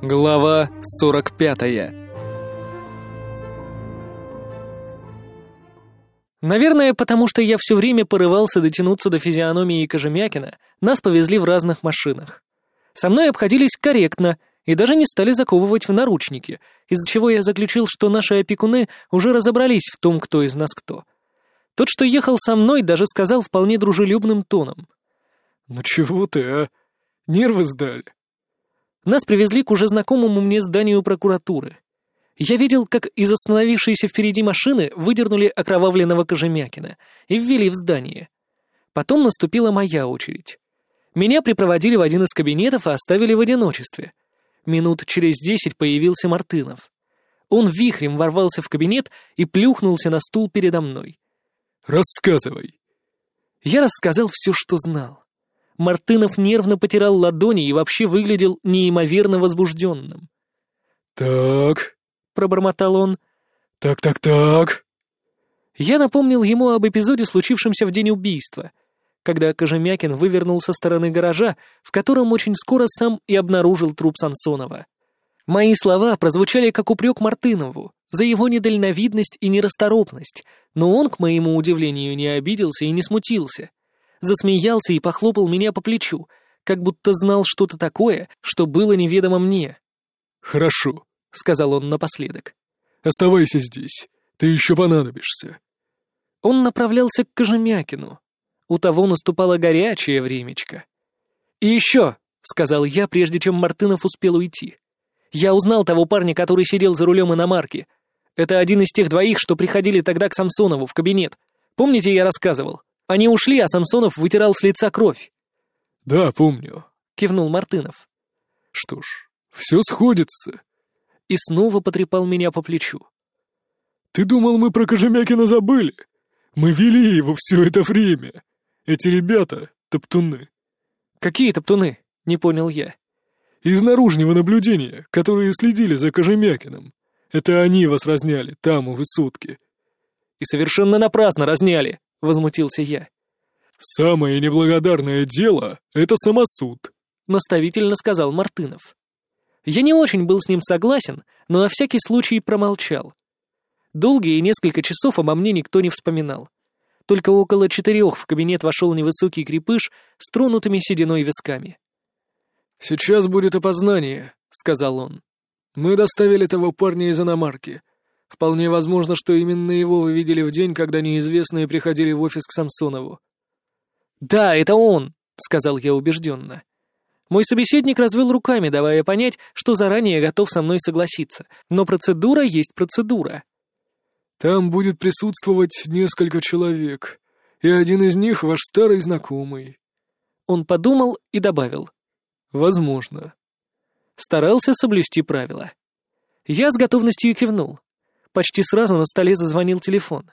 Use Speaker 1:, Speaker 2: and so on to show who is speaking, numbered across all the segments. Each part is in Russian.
Speaker 1: Глава 45 Наверное, потому что я все время порывался дотянуться до физиономии Кожемякина, нас повезли в разных машинах. Со мной обходились корректно и даже не стали заковывать в наручники, из-за чего я заключил, что наши опекуны уже разобрались в том, кто из нас кто. Тот, что ехал со мной, даже сказал вполне дружелюбным тоном.
Speaker 2: «Ну чего ты, а? Нервы сдали?»
Speaker 1: Нас привезли к уже знакомому мне зданию прокуратуры. Я видел, как из остановившейся впереди машины выдернули окровавленного Кожемякина и ввели в здание. Потом наступила моя очередь. Меня припроводили в один из кабинетов и оставили в одиночестве. Минут через десять появился Мартынов. Он вихрем ворвался в кабинет и плюхнулся на стул передо мной.
Speaker 2: «Рассказывай».
Speaker 1: Я рассказал все, что знал. Мартынов нервно потирал ладони и вообще выглядел неимоверно возбужденным.
Speaker 2: «Так», — пробормотал он, — «так-так-так».
Speaker 1: Я напомнил ему об эпизоде, случившемся в день убийства, когда Кожемякин вывернул со стороны гаража, в котором очень скоро сам и обнаружил труп Самсонова. Мои слова прозвучали как упрек Мартынову за его недальновидность и нерасторопность, но он, к моему удивлению, не обиделся и не смутился засмеялся и похлопал меня по плечу, как будто знал что-то такое, что было неведомо мне.
Speaker 2: «Хорошо», — сказал он напоследок.
Speaker 1: «Оставайся здесь, ты еще понадобишься». Он направлялся к Кожемякину. У того наступало горячее времечко. «И еще», — сказал я, прежде чем Мартынов успел уйти. «Я узнал того парня, который сидел за рулем иномарки. Это один из тех двоих, что приходили тогда к Самсонову в кабинет. Помните, я рассказывал? Они ушли, а Самсонов вытирал с лица кровь.
Speaker 2: «Да, помню», —
Speaker 1: кивнул Мартынов.
Speaker 2: «Что ж, все сходится».
Speaker 1: И снова потрепал меня по плечу.
Speaker 2: «Ты думал, мы про Кожемякина забыли? Мы вели его все это время. Эти ребята — топтуны».
Speaker 1: «Какие топтуны?» — не понял я.
Speaker 2: «Из наружного наблюдения, которые следили за Кожемякиным. Это они вас разняли там, у высотки».
Speaker 1: «И совершенно напрасно разняли», — возмутился я.
Speaker 2: «Самое неблагодарное дело — это самосуд», —
Speaker 1: наставительно сказал Мартынов. Я не очень был с ним согласен, но на всякий случай промолчал. Долгие несколько часов обо мне никто не вспоминал. Только около четырех в кабинет вошел невысокий крепыш с тронутыми сединой висками.
Speaker 2: «Сейчас будет опознание», — сказал он. «Мы доставили того парня из иномарки. Вполне возможно, что именно его вы видели в день, когда неизвестные приходили в офис к Самсонову.
Speaker 1: «Да, это он», — сказал я убежденно. Мой собеседник развел руками, давая понять, что заранее готов со мной согласиться, но процедура есть процедура.
Speaker 2: «Там будет присутствовать несколько человек, и один из них ваш старый знакомый».
Speaker 1: Он подумал и добавил.
Speaker 2: «Возможно».
Speaker 1: Старался соблюсти правила. Я с готовностью кивнул. Почти сразу на столе зазвонил телефон.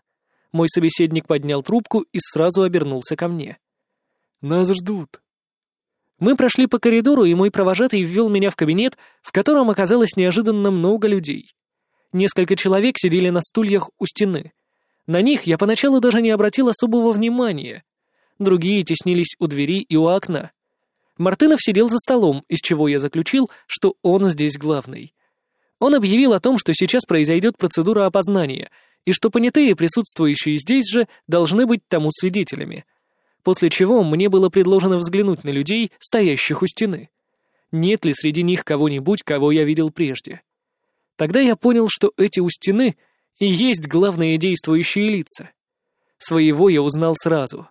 Speaker 1: Мой собеседник поднял трубку и сразу обернулся ко мне.
Speaker 2: «Нас ждут».
Speaker 1: Мы прошли по коридору, и мой провожатый ввел меня в кабинет, в котором оказалось неожиданно много людей. Несколько человек сидели на стульях у стены. На них я поначалу даже не обратил особого внимания. Другие теснились у двери и у окна. Мартынов сидел за столом, из чего я заключил, что он здесь главный. Он объявил о том, что сейчас произойдет процедура опознания, и что понятые, присутствующие здесь же, должны быть тому свидетелями. После чего мне было предложено взглянуть на людей, стоящих у стены. Нет ли среди них кого-нибудь, кого я видел прежде? Тогда я понял, что эти у стены и есть главные действующие лица. Своего я узнал сразу.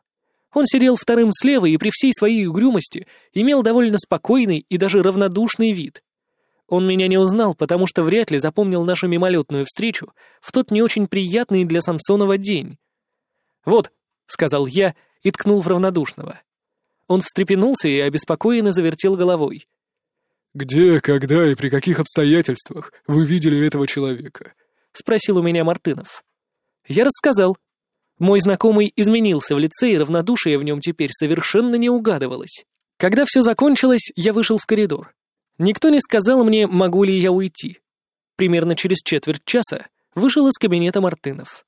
Speaker 1: Он сидел вторым слева и при всей своей угрюмости имел довольно спокойный и даже равнодушный вид. Он меня не узнал, потому что вряд ли запомнил нашу мимолетную встречу в тот не очень приятный для Самсонова день. «Вот», — сказал я и ткнул в равнодушного. Он встрепенулся и обеспокоенно завертел головой.
Speaker 2: «Где, когда и при каких обстоятельствах вы видели этого человека?»
Speaker 1: — спросил у меня Мартынов. Я рассказал. Мой знакомый изменился в лице, и равнодушие в нем теперь совершенно не угадывалось. Когда все закончилось, я вышел в коридор. Никто не сказал мне, могу ли я уйти. Примерно через четверть часа вышел из кабинета Мартынов.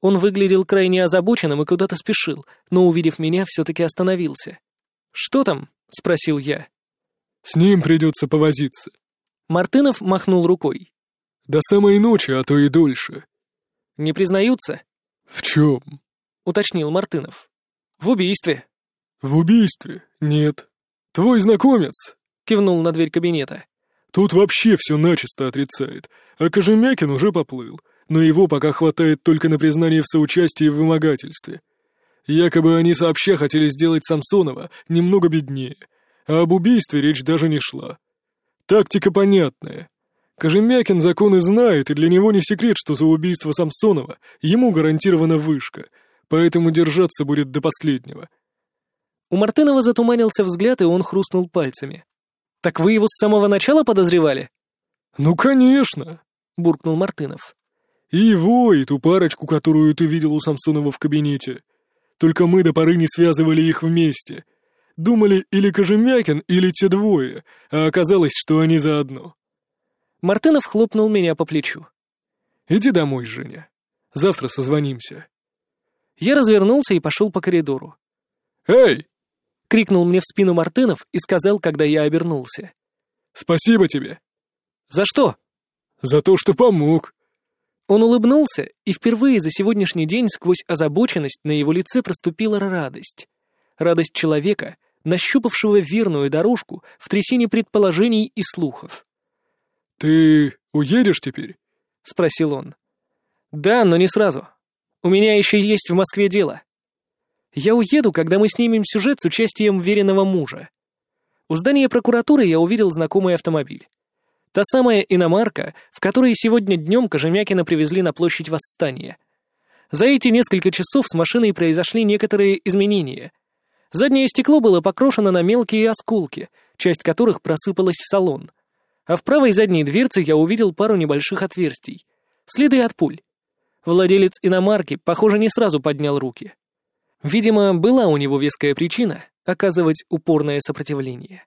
Speaker 1: Он выглядел крайне озабоченным и куда-то спешил, но, увидев меня, все-таки остановился. «Что там?» — спросил я.
Speaker 2: «С ним придется повозиться».
Speaker 1: Мартынов махнул рукой.
Speaker 2: «До самой ночи, а то и дольше».
Speaker 1: «Не признаются?»
Speaker 2: «В чем?»
Speaker 1: — уточнил Мартынов. «В убийстве».
Speaker 2: «В убийстве? Нет. Твой знакомец?»
Speaker 1: — кивнул на дверь кабинета.
Speaker 2: «Тут вообще все начисто отрицает, а Кожемякин уже поплыл, но его пока хватает только на признание в соучастии в вымогательстве. Якобы они сообща хотели сделать Самсонова немного беднее, а об убийстве речь даже не шла. Тактика понятная. Кожемякин законы знает, и для него не секрет, что за убийство Самсонова ему гарантирована вышка, поэтому держаться будет до последнего.
Speaker 1: У Мартынова затуманился взгляд, и он хрустнул пальцами. «Так вы его с самого начала подозревали?»
Speaker 2: «Ну, конечно!» — буркнул Мартынов. «И его, и ту парочку, которую ты видел у Самсонова в кабинете. Только мы до поры не связывали их вместе. Думали или Кожемякин, или те двое, а оказалось, что они заодно».
Speaker 1: Мартынов хлопнул меня по плечу.
Speaker 2: «Иди домой, Женя. Завтра созвонимся».
Speaker 1: Я развернулся и пошел по коридору.
Speaker 2: «Эй!»
Speaker 1: — крикнул мне в спину Мартынов и сказал, когда я обернулся.
Speaker 2: «Спасибо тебе».
Speaker 1: «За что?»
Speaker 2: «За то, что помог».
Speaker 1: Он улыбнулся, и впервые за сегодняшний день сквозь озабоченность на его лице проступила радость. Радость человека, нащупавшего верную дорожку в трясине предположений и слухов.
Speaker 2: «Ты уедешь теперь?»
Speaker 1: — спросил он. «Да, но не сразу. У меня еще есть в Москве дело. Я уеду, когда мы снимем сюжет с участием веренного мужа. У здания прокуратуры я увидел знакомый автомобиль. Та самая иномарка, в которой сегодня днем Кожемякина привезли на площадь Восстания. За эти несколько часов с машиной произошли некоторые изменения. Заднее стекло было покрошено на мелкие осколки, часть которых просыпалась в салон. А в правой задней дверце я увидел пару небольших отверстий. Следы от пуль. Владелец иномарки, похоже, не сразу поднял руки. Видимо, была у него веская причина оказывать упорное сопротивление.